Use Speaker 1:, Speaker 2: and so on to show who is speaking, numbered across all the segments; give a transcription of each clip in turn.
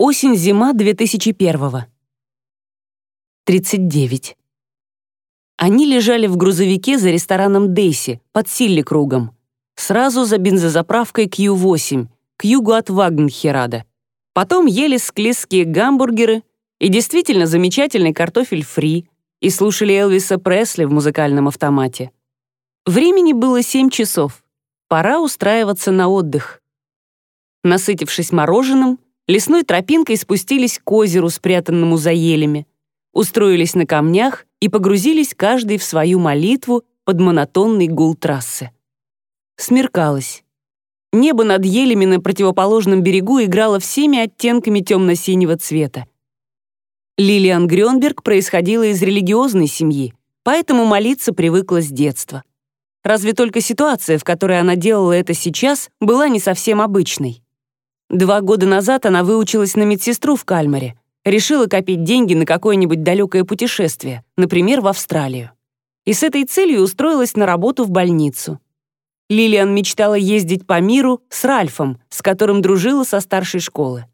Speaker 1: Осень-зима 2001 39. Они лежали в грузовике за рестораном Дейси под Силли-кругом, сразу за бензозаправкой Q8, к югу от Вагнхерада. Потом ели склизкие гамбургеры и действительно замечательный картофель фри и слушали Элвиса Пресли в музыкальном автомате. Времени было 7 часов. Пора устраиваться на отдых. Насытившись мороженым, лесной тропинкой спустились к озеру, спрятанному за елями, устроились на камнях и погрузились каждый в свою молитву под монотонный гул трассы. Смеркалось. Небо над елями на противоположном берегу играло всеми оттенками темно-синего цвета. Лилиан Грёнберг происходила из религиозной семьи, поэтому молиться привыкла с детства. Разве только ситуация, в которой она делала это сейчас, была не совсем обычной. Два года назад она выучилась на медсестру в Кальмаре, решила копить деньги на какое-нибудь далекое путешествие, например, в Австралию. И с этой целью устроилась на работу в больницу. Лилиан мечтала ездить по миру с Ральфом, с которым дружила со старшей школы.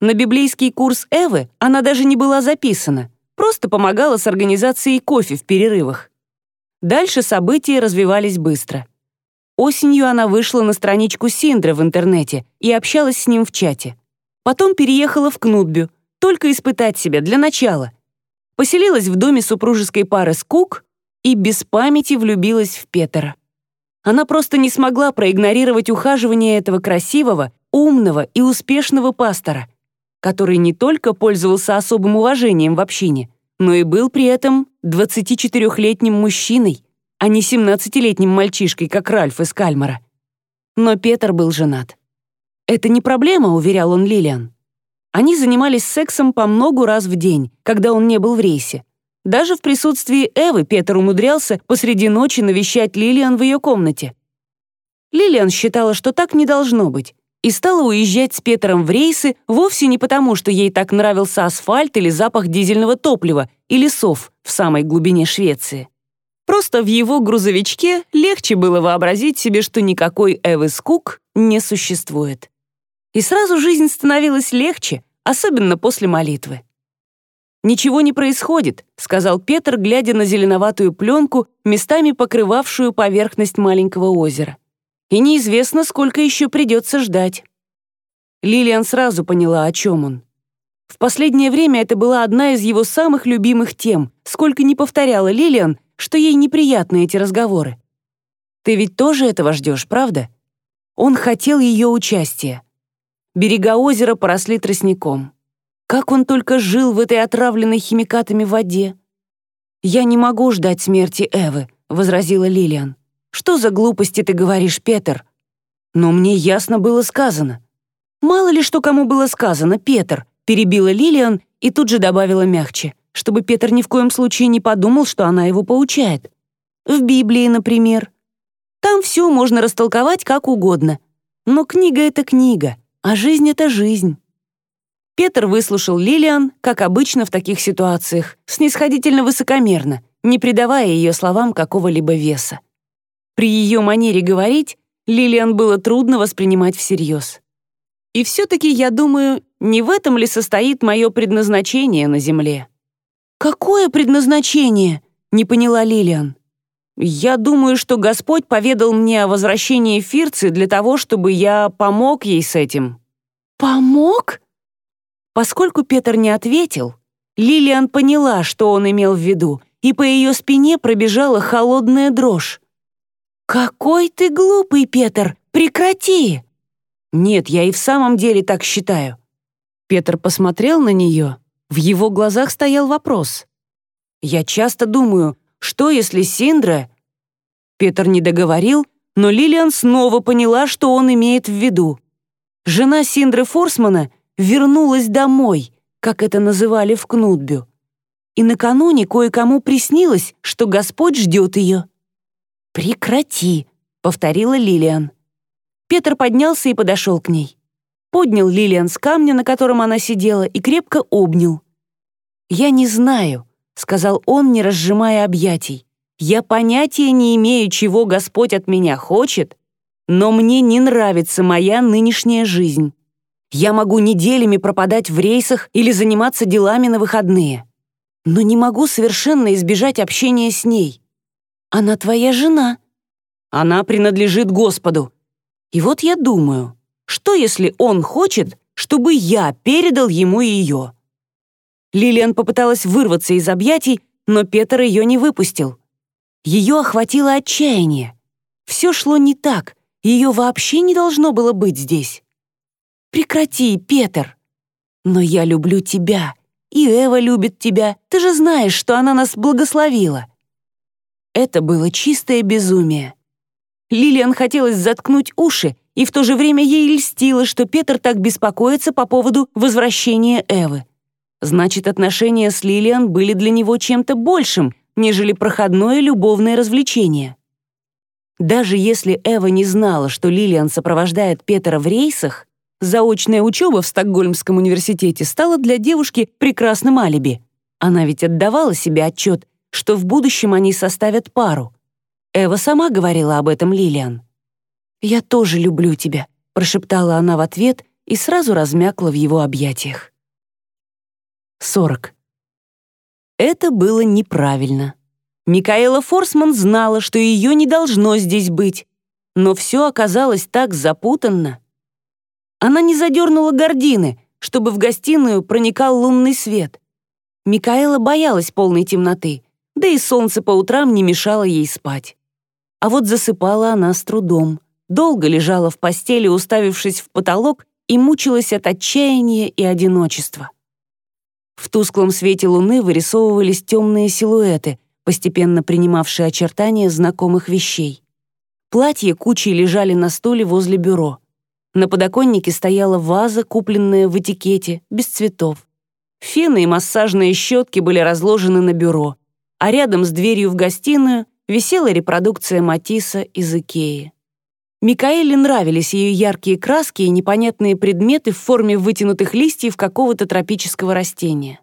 Speaker 1: На библейский курс Эвы она даже не была записана, просто помогала с организацией кофе в перерывах. Дальше события развивались быстро. Осенью она вышла на страничку Синдра в интернете и общалась с ним в чате. Потом переехала в Кнутбю, только испытать себя для начала. Поселилась в доме супружеской пары Скук и без памяти влюбилась в Петера. Она просто не смогла проигнорировать ухаживание этого красивого, умного и успешного пастора, который не только пользовался особым уважением в общине, но и был при этом 24-летним мужчиной, а не 17-летним мальчишкой, как Ральф из Кальмара. Но Петр был женат. «Это не проблема», — уверял он Лилиан. Они занимались сексом по многу раз в день, когда он не был в рейсе. Даже в присутствии Эвы Петр умудрялся посреди ночи навещать Лилиан в ее комнате. Лилиан считала, что так не должно быть, и стала уезжать с Петром в рейсы вовсе не потому, что ей так нравился асфальт или запах дизельного топлива или сов в самой глубине Швеции. Просто в его грузовичке легче было вообразить себе, что никакой Эвы Скук не существует. И сразу жизнь становилась легче, особенно после молитвы. «Ничего не происходит», — сказал Петр, глядя на зеленоватую пленку, местами покрывавшую поверхность маленького озера. «И неизвестно, сколько еще придется ждать». Лилиан сразу поняла, о чем он. В последнее время это была одна из его самых любимых тем, сколько не повторяла Лилиан, что ей неприятны эти разговоры. «Ты ведь тоже этого ждешь, правда?» Он хотел ее участия. Берега озера поросли тростником. Как он только жил в этой отравленной химикатами воде. «Я не могу ждать смерти Эвы», — возразила Лилиан. «Что за глупости ты говоришь, Петр?» «Но мне ясно было сказано». «Мало ли что кому было сказано, Петр», — перебила Лилиан и тут же добавила мягче, чтобы Петр ни в коем случае не подумал, что она его поучает. «В Библии, например. Там все можно растолковать как угодно. Но книга — это книга, а жизнь — это жизнь. Петр выслушал Лилиан, как обычно в таких ситуациях, снисходительно высокомерно, не придавая ее словам какого-либо веса. При ее манере говорить Лилиан было трудно воспринимать всерьез. И все-таки, я думаю, не в этом ли состоит мое предназначение на Земле? «Какое предназначение?» — не поняла Лилиан. Я думаю, что Господь поведал мне о возвращении Фирцы для того, чтобы я помог ей с этим». «Помог?» Поскольку Петр не ответил, Лилиан поняла, что он имел в виду, и по ее спине пробежала холодная дрожь. «Какой ты глупый, Петр! Прекрати!» «Нет, я и в самом деле так считаю». Петр посмотрел на нее. В его глазах стоял вопрос. «Я часто думаю, что, если Синдра...» Петр не договорил, но Лилиан снова поняла, что он имеет в виду. Жена Синдры Форсмана вернулась домой, как это называли в Кнутбю. И накануне кое-кому приснилось, что Господь ждет ее. «Прекрати», — повторила Лилиан. Петр поднялся и подошел к ней. Поднял Лилиан с камня, на котором она сидела, и крепко обнял. «Я не знаю, сказал он, не разжимая объятий. «Я понятия не имею, чего Господь от меня хочет, но мне не нравится моя нынешняя жизнь. Я могу неделями пропадать в рейсах или заниматься делами на выходные. Но не могу совершенно избежать общения с ней. Она твоя жена. Она принадлежит Господу. И вот я думаю, что если он хочет, чтобы я передал ему ее? Лилиан попыталась вырваться из объятий, но Петр ее не выпустил. Ее охватило отчаяние. Все шло не так, ее вообще не должно было быть здесь. «Прекрати, Петр!» «Но я люблю тебя, и Эва любит тебя, ты же знаешь, что она нас благословила». Это было чистое безумие. Лилиан хотелось заткнуть уши, и в то же время ей льстило, что Петр так беспокоится по поводу возвращения Эвы. Значит, отношения с Лилиан были для него чем-то большим, нежели проходное любовное развлечение. Даже если Эва не знала, что Лилиан сопровождает Петра в рейсах, заочная учеба в Стокгольмском университете стала для девушки прекрасным алиби. Она ведь отдавала себе отчет, что в будущем они составят пару. Эва сама говорила об этом Лилиан. «Я тоже люблю тебя», — прошептала она в ответ и сразу размякла в его объятиях. 40. Это было неправильно. Микаэла Форсман знала, что ее не должно здесь быть, но все оказалось так запутанно. Она не задернула гардины, чтобы в гостиную проникал лунный свет. Микаэла боялась полной темноты, да и солнце по утрам не мешало ей спать. А вот засыпала она с трудом, долго лежала в постели, уставившись в потолок, и мучилась от отчаяния и одиночества. В тусклом свете луны вырисовывались темные силуэты, постепенно принимавшие очертания знакомых вещей. Платья кучей лежали на стуле возле бюро. На подоконнике стояла ваза, купленная в этикете, без цветов. Фены и массажные щетки были разложены на бюро, а рядом с дверью в гостиную висела репродукция Матисса из Икеи. Микаэле нравились ее яркие краски и непонятные предметы в форме вытянутых листьев какого-то тропического растения.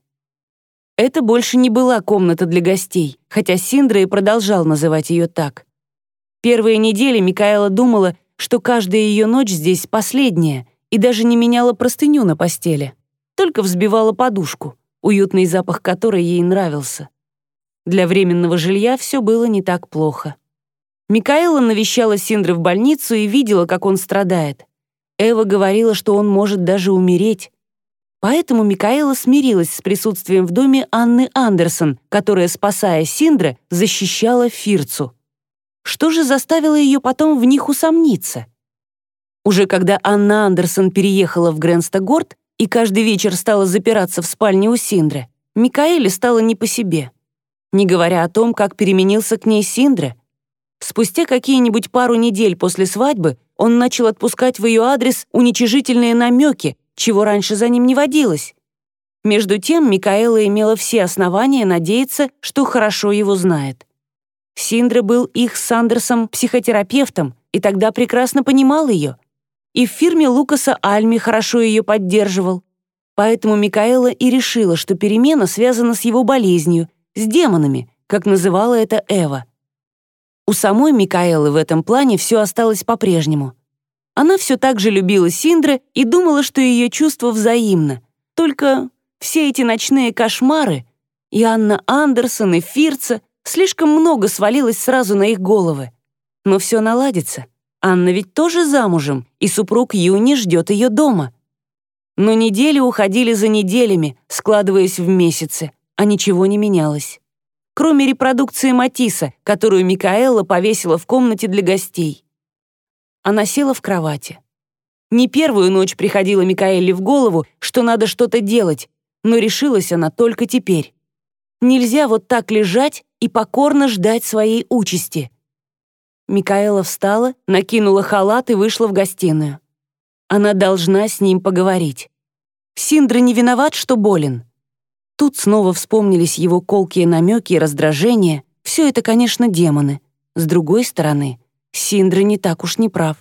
Speaker 1: Это больше не была комната для гостей, хотя Синдра и продолжал называть ее так. Первые недели Микаэла думала, что каждая ее ночь здесь последняя, и даже не меняла простыню на постели, только взбивала подушку, уютный запах которой ей нравился. Для временного жилья все было не так плохо. Микаэла навещала Синдры в больницу и видела, как он страдает. Эва говорила, что он может даже умереть. Поэтому Микаэла смирилась с присутствием в доме Анны Андерсон, которая, спасая Синдра, защищала Фирцу. Что же заставило ее потом в них усомниться? Уже когда Анна Андерсон переехала в Гренстагорд и каждый вечер стала запираться в спальне у Синдры, Микаэле стало не по себе. Не говоря о том, как переменился к ней Синдра — Спустя какие-нибудь пару недель после свадьбы он начал отпускать в ее адрес уничижительные намеки, чего раньше за ним не водилось. Между тем Микаэла имела все основания надеяться, что хорошо его знает. Синдра был их с Сандерсом психотерапевтом и тогда прекрасно понимал ее. И в фирме Лукаса Альми хорошо ее поддерживал. Поэтому Микаэла и решила, что перемена связана с его болезнью, с демонами, как называла это Эва. У самой Микаэлы в этом плане все осталось по-прежнему. Она все так же любила Синдра и думала, что ее чувство взаимно. Только все эти ночные кошмары, и Анна Андерсон, и Фирца, слишком много свалилось сразу на их головы. Но все наладится. Анна ведь тоже замужем, и супруг Юни ждет ее дома. Но недели уходили за неделями, складываясь в месяцы, а ничего не менялось кроме репродукции Матисса, которую Микаэла повесила в комнате для гостей. Она села в кровати. Не первую ночь приходила Микаэле в голову, что надо что-то делать, но решилась она только теперь. Нельзя вот так лежать и покорно ждать своей участи. Микаэла встала, накинула халат и вышла в гостиную. Она должна с ним поговорить. Синдра не виноват, что болен. Тут снова вспомнились его колкие намеки и раздражения. Все это, конечно, демоны. С другой стороны, Синдра не так уж не прав.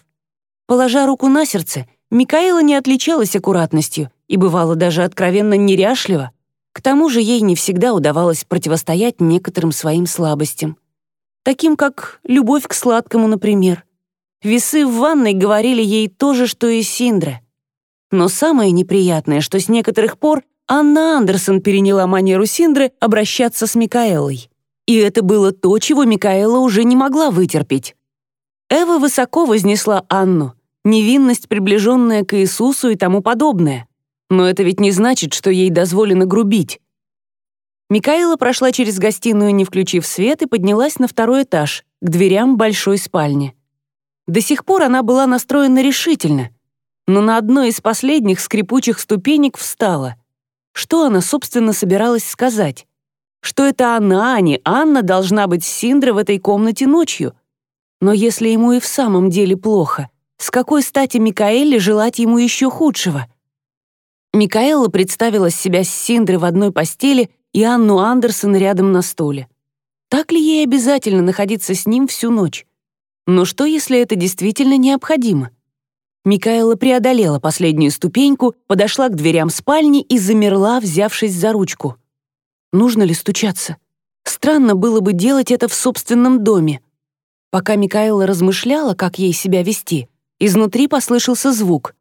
Speaker 1: Положа руку на сердце, Микаэла не отличалась аккуратностью и бывала даже откровенно неряшлива. К тому же ей не всегда удавалось противостоять некоторым своим слабостям. Таким как любовь к сладкому, например. Весы в ванной говорили ей то же, что и Синдра. Но самое неприятное, что с некоторых пор Анна Андерсон переняла манеру Синдры обращаться с Микаэлой. И это было то, чего Микаэла уже не могла вытерпеть. Эва высоко вознесла Анну, невинность, приближенная к Иисусу и тому подобное. Но это ведь не значит, что ей дозволено грубить. Микаэла прошла через гостиную, не включив свет, и поднялась на второй этаж, к дверям большой спальни. До сих пор она была настроена решительно, но на одной из последних скрипучих ступенек встала. Что она, собственно, собиралась сказать? Что это она, а не Анна, должна быть с Синдрой в этой комнате ночью? Но если ему и в самом деле плохо, с какой стати Микаэле желать ему еще худшего? Микаэла представила себя с Синдрой в одной постели и Анну Андерсон рядом на стуле. Так ли ей обязательно находиться с ним всю ночь? Но что, если это действительно необходимо? Микаэла преодолела последнюю ступеньку, подошла к дверям спальни и замерла, взявшись за ручку. Нужно ли стучаться? Странно было бы делать это в собственном доме. Пока Микаэла размышляла, как ей себя вести, изнутри послышался звук.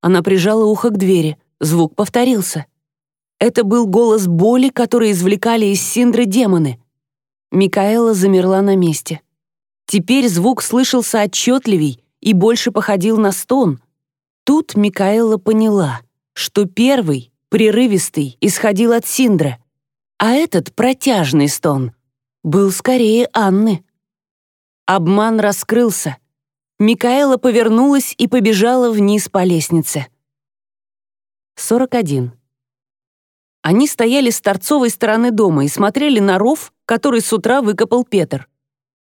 Speaker 1: Она прижала ухо к двери, звук повторился. Это был голос боли, который извлекали из Синдры демоны. Микаэла замерла на месте. Теперь звук слышался отчетливей и больше походил на стон. Тут Микаэла поняла, что первый, прерывистый, исходил от Синдры, а этот протяжный стон был скорее Анны. Обман раскрылся. Микаэла повернулась и побежала вниз по лестнице. 41. Они стояли с торцовой стороны дома и смотрели на ров, который с утра выкопал Петр.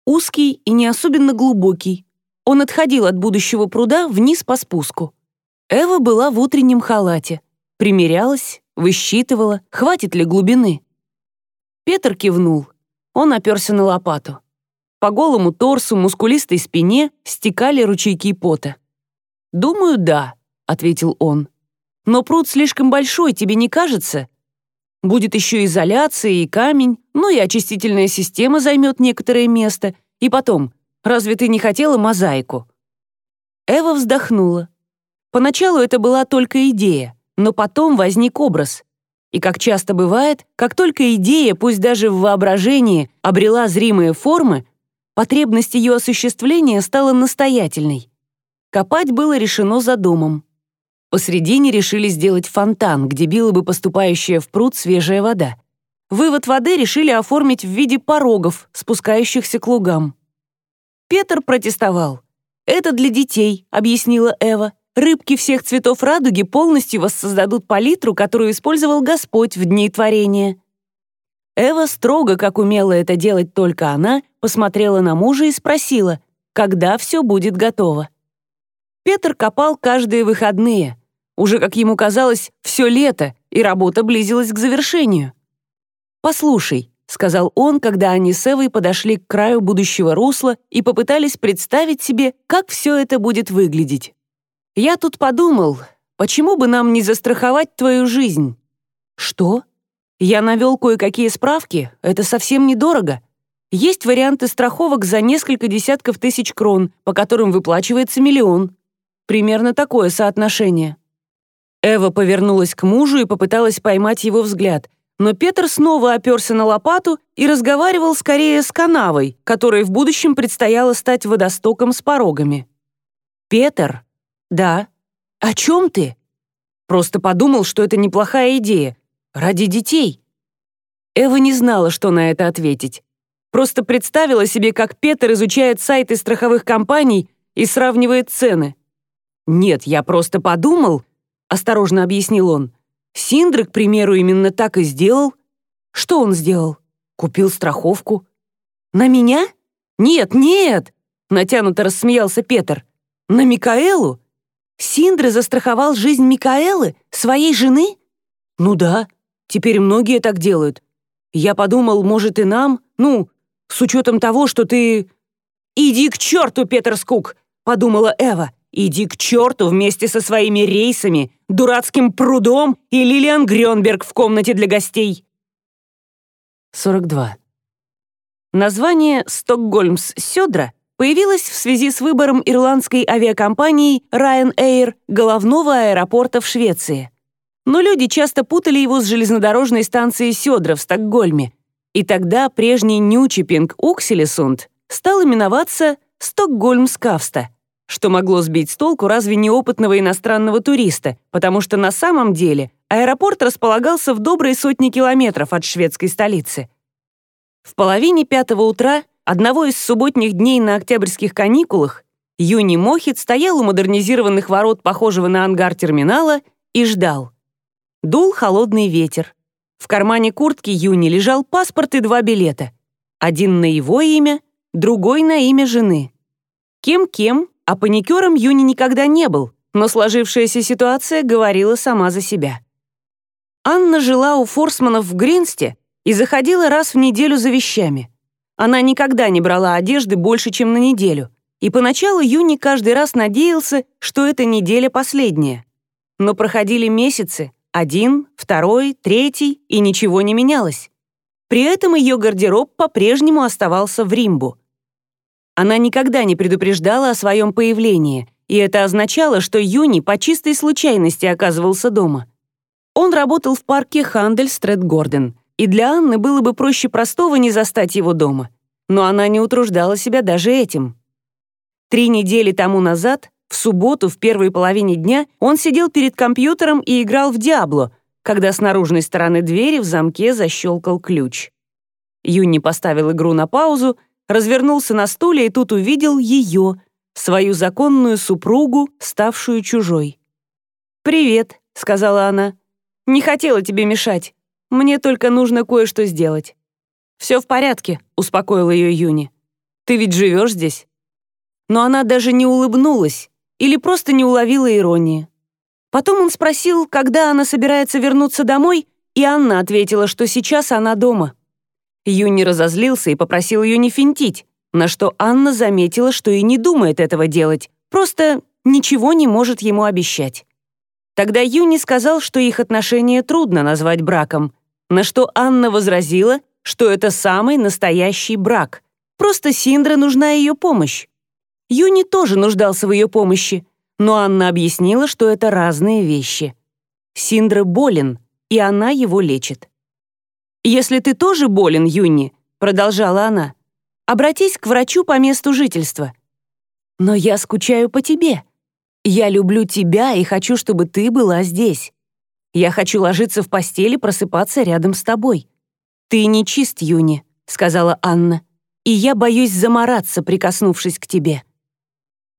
Speaker 1: Узкий и не особенно глубокий. Он отходил от будущего пруда вниз по спуску. Эва была в утреннем халате. Примерялась, высчитывала, хватит ли глубины. Петр кивнул. Он оперся на лопату. По голому торсу, мускулистой спине стекали ручейки пота. «Думаю, да», — ответил он. «Но пруд слишком большой, тебе не кажется? Будет еще изоляция и камень, ну и очистительная система займет некоторое место. И потом, разве ты не хотела мозаику?» Эва вздохнула. Поначалу это была только идея, но потом возник образ. И как часто бывает, как только идея, пусть даже в воображении, обрела зримые формы, потребность ее осуществления стала настоятельной. Копать было решено за домом. Посредине решили сделать фонтан, где била бы поступающая в пруд свежая вода. Вывод воды решили оформить в виде порогов, спускающихся к лугам. Петр протестовал. «Это для детей», — объяснила Эва. «Рыбки всех цветов радуги полностью воссоздадут палитру, которую использовал Господь в дни творения». Эва строго, как умела это делать только она, посмотрела на мужа и спросила, когда все будет готово. Петр копал каждые выходные — уже, как ему казалось, все лето, и работа близилась к завершению. «Послушай», — сказал он, когда они с Эвой подошли к краю будущего русла и попытались представить себе, как все это будет выглядеть. «Я тут подумал, почему бы нам не застраховать твою жизнь?» «Что?» «Я навел кое-какие справки, это совсем недорого. Есть варианты страховок за несколько десятков тысяч крон, по которым выплачивается миллион. Примерно такое соотношение». Эва повернулась к мужу и попыталась поймать его взгляд, но Петр снова оперся на лопату и разговаривал скорее с канавой, которой в будущем предстояло стать водостоком с порогами. «Петр?» «Да». «О чем ты?» «Просто подумал, что это неплохая идея. Ради детей». Эва не знала, что на это ответить. Просто представила себе, как Петр изучает сайты страховых компаний и сравнивает цены. «Нет, я просто подумал», осторожно объяснил он. Синдра, к примеру, именно так и сделал. Что он сделал? Купил страховку. На меня? Нет, нет! Натянуто рассмеялся Петр. На Микаэлу? Синдра застраховал жизнь Микаэлы, своей жены? Ну да, теперь многие так делают. Я подумал, может и нам, ну, с учетом того, что ты... «Иди к черту, Петр Скук!» — подумала Эва. «Иди к черту вместе со своими рейсами, дурацким прудом и Лилиан Грёнберг в комнате для гостей. 42. Название «Стокгольмс Сёдра» появилась в связи с выбором ирландской авиакомпании Ryanair головного аэропорта в Швеции. Но люди часто путали его с железнодорожной станцией Сёдра в Стокгольме, и тогда прежний Нючепинг Укселесунд стал именоваться Стокгольмскавста, что могло сбить с толку разве неопытного иностранного туриста, потому что на самом деле аэропорт располагался в доброй сотни километров от шведской столицы. В половине пятого утра одного из субботних дней на октябрьских каникулах Юни Мохит стоял у модернизированных ворот, похожего на ангар терминала, и ждал. Дул холодный ветер. В кармане куртки Юни лежал паспорт и два билета. Один на его имя, другой на имя жены. Кем-кем, а паникером Юни никогда не был, но сложившаяся ситуация говорила сама за себя. Анна жила у Форсманов в Гринсте и заходила раз в неделю за вещами. Она никогда не брала одежды больше, чем на неделю, и поначалу Юни каждый раз надеялся, что эта неделя последняя. Но проходили месяцы, один, второй, третий, и ничего не менялось. При этом ее гардероб по-прежнему оставался в Римбу. Она никогда не предупреждала о своем появлении, и это означало, что Юни по чистой случайности оказывался дома. Он работал в парке Хандельстрет Горден, и для Анны было бы проще простого не застать его дома. Но она не утруждала себя даже этим. Три недели тому назад, в субботу, в первой половине дня, он сидел перед компьютером и играл в «Диабло», когда с наружной стороны двери в замке защелкал ключ. Юни поставил игру на паузу, развернулся на стуле и тут увидел ее, свою законную супругу, ставшую чужой. «Привет», — сказала она. «Не хотела тебе мешать. Мне только нужно кое-что сделать». «Все в порядке», — успокоил ее Юни. «Ты ведь живешь здесь?» Но она даже не улыбнулась или просто не уловила иронии. Потом он спросил, когда она собирается вернуться домой, и Анна ответила, что сейчас она дома. Юни разозлился и попросил ее не финтить, на что Анна заметила, что и не думает этого делать, просто ничего не может ему обещать. Тогда Юни сказал, что их отношения трудно назвать браком, на что Анна возразила, что это самый настоящий брак. Просто Синдра нужна ее помощь. Юни тоже нуждался в ее помощи, но Анна объяснила, что это разные вещи. Синдра болен, и она его лечит. «Если ты тоже болен, Юни», — продолжала она, «обратись к врачу по месту жительства». «Но я скучаю по тебе. Я люблю тебя и хочу, чтобы ты была здесь. Я хочу ложиться в постели, просыпаться рядом с тобой. Ты не чист, Юни», — сказала Анна, «и я боюсь замораться, прикоснувшись к тебе».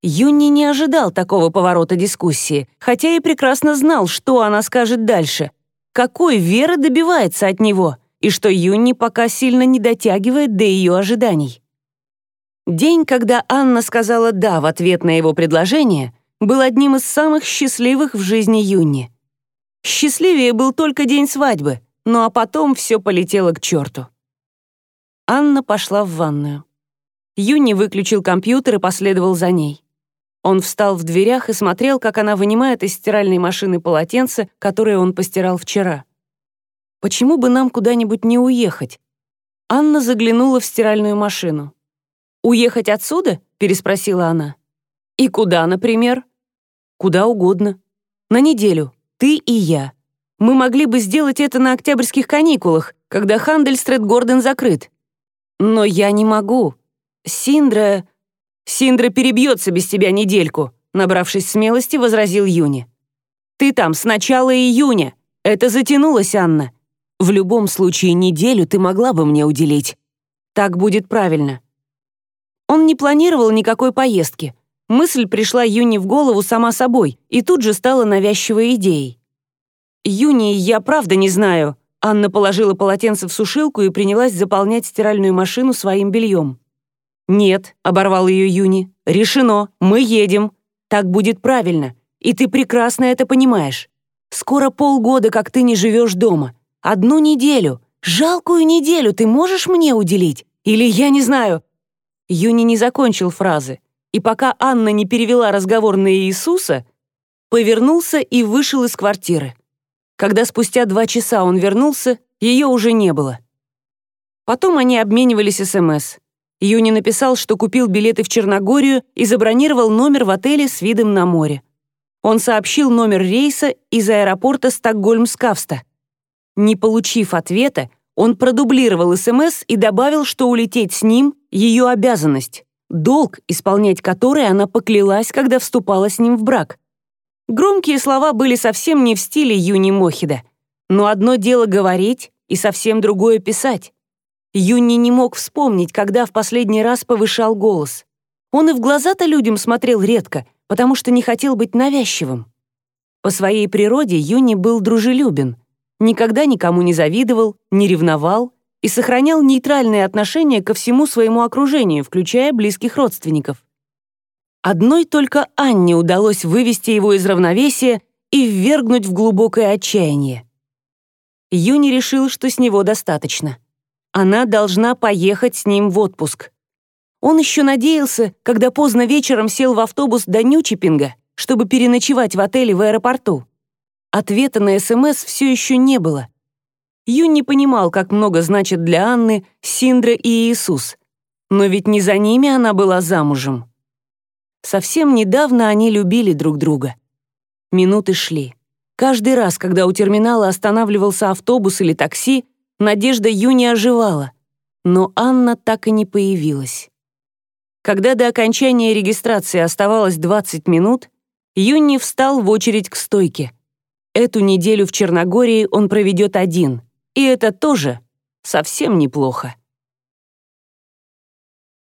Speaker 1: Юни не ожидал такого поворота дискуссии, хотя и прекрасно знал, что она скажет дальше. Какой Вера добивается от него, и что Юни пока сильно не дотягивает до ее ожиданий. День, когда Анна сказала «да» в ответ на его предложение, был одним из самых счастливых в жизни Юни. Счастливее был только день свадьбы, ну а потом все полетело к черту. Анна пошла в ванную. Юни выключил компьютер и последовал за ней. Он встал в дверях и смотрел, как она вынимает из стиральной машины полотенце, которое он постирал вчера. «Почему бы нам куда-нибудь не уехать?» Анна заглянула в стиральную машину. «Уехать отсюда?» — переспросила она. «И куда, например?» «Куда угодно. На неделю. Ты и я. Мы могли бы сделать это на октябрьских каникулах, когда Хандельстрет Гордон закрыт. Но я не могу. Синдра...» «Синдра перебьется без тебя недельку», набравшись смелости, возразил Юни. «Ты там с начала июня. Это затянулось, Анна. В любом случае неделю ты могла бы мне уделить. Так будет правильно». Он не планировал никакой поездки. Мысль пришла Юни в голову сама собой и тут же стала навязчивой идеей. «Юни, я правда не знаю». Анна положила полотенце в сушилку и принялась заполнять стиральную машину своим бельем. «Нет», — оборвал ее Юни, — «решено, мы едем. Так будет правильно, и ты прекрасно это понимаешь. Скоро полгода, как ты не живешь дома. Одну неделю, жалкую неделю ты можешь мне уделить? Или я не знаю...» Юни не закончил фразы, и пока Анна не перевела разговор на Иисуса, повернулся и вышел из квартиры. Когда спустя два часа он вернулся, ее уже не было. Потом они обменивались СМС. Юни написал, что купил билеты в Черногорию и забронировал номер в отеле с видом на море. Он сообщил номер рейса из аэропорта Стокгольм-Скавста. Не получив ответа, он продублировал СМС и добавил, что улететь с ним — ее обязанность, долг, исполнять который она поклялась, когда вступала с ним в брак. Громкие слова были совсем не в стиле Юни Мохида. Но одно дело говорить, и совсем другое писать. Юни не мог вспомнить, когда в последний раз повышал голос. Он и в глаза-то людям смотрел редко, потому что не хотел быть навязчивым. По своей природе Юни был дружелюбен, никогда никому не завидовал, не ревновал и сохранял нейтральные отношения ко всему своему окружению, включая близких родственников. Одной только Анне удалось вывести его из равновесия и ввергнуть в глубокое отчаяние. Юни решил, что с него достаточно. Она должна поехать с ним в отпуск. Он еще надеялся, когда поздно вечером сел в автобус до Нючипинга, чтобы переночевать в отеле в аэропорту. Ответа на СМС все еще не было. Юн не понимал, как много значит для Анны Синдра и Иисус. Но ведь не за ними она была замужем. Совсем недавно они любили друг друга. Минуты шли. Каждый раз, когда у терминала останавливался автобус или такси, Надежда Юни оживала, но Анна так и не появилась. Когда до окончания регистрации оставалось 20 минут, Юни встал в очередь к стойке. Эту неделю в Черногории он проведет один, и это тоже совсем неплохо.